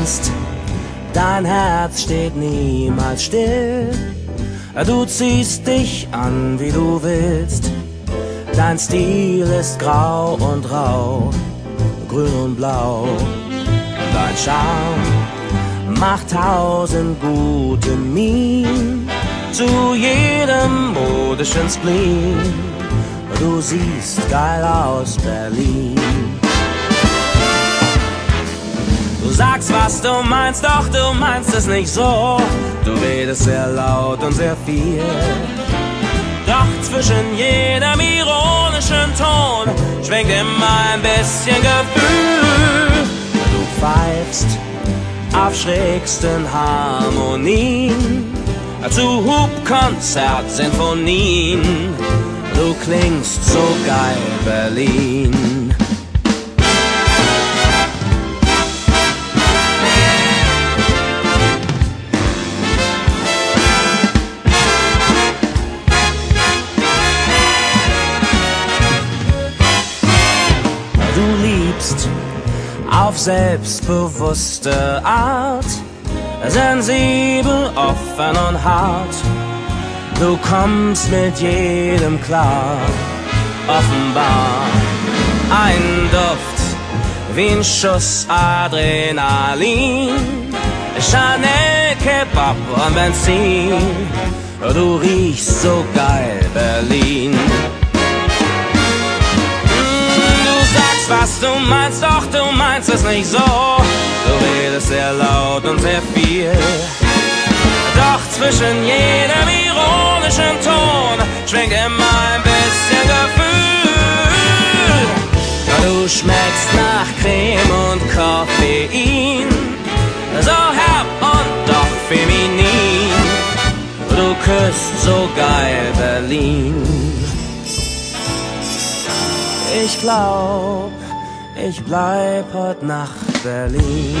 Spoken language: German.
tanzt, dein Herz steht niemals still. Du ziehst dich an, wie du willst. Dein Stil ist grau und rau, grün und blau. Dein Charme macht tausend gute Minen zu jedem modischen Spleen. Du siehst geil aus, Berlin. Du sagst, was du meinst, doch du meinst es nicht so. Du redest sehr laut und sehr viel. Doch zwischen jedem ironischen Ton schwingt immer ein bisschen Gefühl. Du pfeifst auf schrägsten Harmonien zu Hubkonzertsinfonien. Du klingst so geil, Berlin. Du liebst auf selbstbewusste Art, sensibel, offen und hart. Du kommst mit jedem klar, offenbar. Ein Duft wie ein Schuss Adrenalin, Chanel, Kebab und Benzin. Du riechst so geil, Berlin. Meinst, doch du meinst es nicht so. Du redest sehr laut und sehr viel. Doch zwischen jedem ironischen Ton schwingt immer ein bisschen Gefühl. Du schmeckst nach Creme und Koffein. So herb und doch feminin. Du küsst so geil Berlin. Ich glaub, ich bleib heut Nacht Berlin.